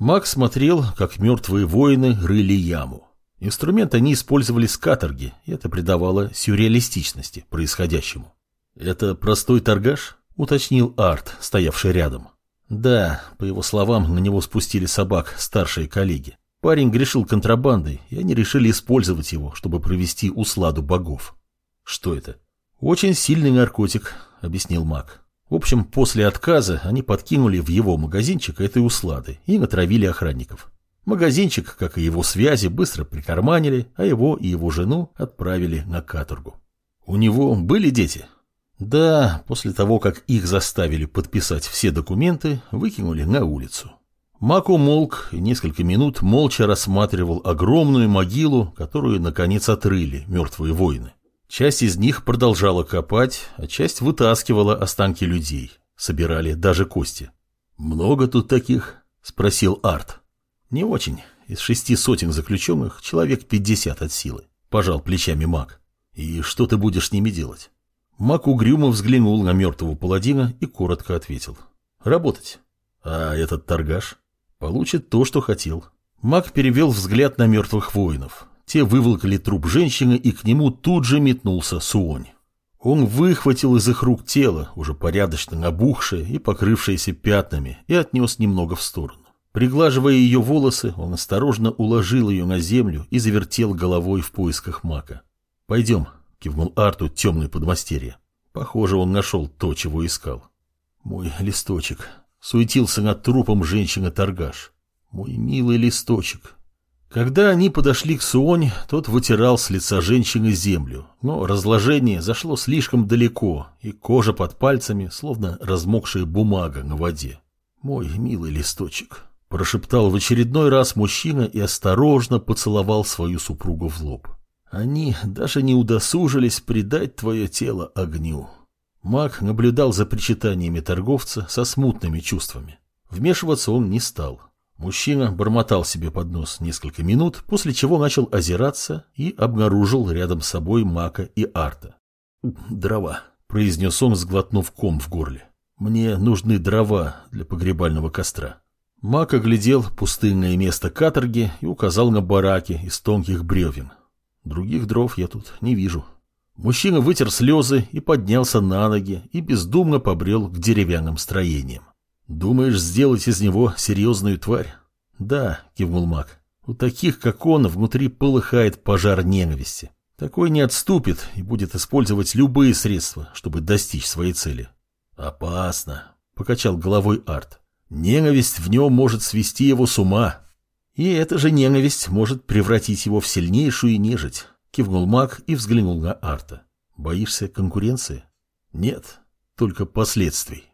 Мак смотрел, как мертвые воины рыли яму. Инструмент они использовали с каторги, и это придавало сюрреалистичности происходящему. «Это простой торгаш?» — уточнил Арт, стоявший рядом. Да, по его словам, на него спустили собак старшие коллеги. Парень грешил контрабандой, и они решили использовать его, чтобы провести усладу богов. Что это? Очень сильный наркотик, объяснил маг. В общем, после отказа они подкинули в его магазинчик этой услады и натравили охранников. Магазинчик, как и его связи, быстро прикарманили, а его и его жену отправили на каторгу. У него были дети? Да, после того, как их заставили подписать все документы, выкинули на улицу. Мак умолк и несколько минут молча рассматривал огромную могилу, которую, наконец, отрыли мертвые воины. Часть из них продолжала копать, а часть вытаскивала останки людей. Собирали даже кости. «Много тут таких?» – спросил Арт. «Не очень. Из шести сотен заключенных человек пятьдесят от силы», – пожал плечами маг. «И что ты будешь с ними делать?» Мак угрюмо взглянул на мертвого паладина и коротко ответил. «Работать. А этот торгаш получит то, что хотел». Мак перевел взгляд на мертвых воинов. Те выволокли труп женщины, и к нему тут же метнулся Суонь. Он выхватил из их рук тело, уже порядочно набухшее и покрывшееся пятнами, и отнес немного в сторону. Приглаживая ее волосы, он осторожно уложил ее на землю и завертел головой в поисках мака. «Пойдем», кивнул Арту темный подмастерье. Похоже, он нашел то, чего искал. Мой листочек. Суетился над трупом женщины-торгаш. Мой милый листочек. Когда они подошли к Суонь, тот вытирал с лица женщины землю, но разложение зашло слишком далеко, и кожа под пальцами, словно размокшая бумага на воде. «Мой милый листочек», – прошептал в очередной раз мужчина и осторожно поцеловал свою супругу в лоб. Они даже не удосужились предать твое тело огню. Маг наблюдал за причитаниями торговца со смутными чувствами. Вмешиваться он не стал. Мужчина бормотал себе под нос несколько минут, после чего начал озираться и обнаружил рядом с собой Мака и Арта. «Дрова», — произнес он, сглотнув ком в горле. «Мне нужны дрова для погребального костра». Мак оглядел пустынное место каторги и указал на бараки из тонких бревен, Других дров я тут не вижу. Мужчина вытер слезы и поднялся на ноги и бездумно побрел к деревянным строениям. «Думаешь сделать из него серьезную тварь?» «Да», — кивнул маг. «У таких, как он, внутри полыхает пожар ненависти. Такой не отступит и будет использовать любые средства, чтобы достичь своей цели». «Опасно», — покачал головой Арт. «Ненависть в нем может свести его с ума». И эта же ненависть может превратить его в сильнейшую нежить, кивнул маг и взглянул на Арта. Боишься конкуренции? Нет, только последствий.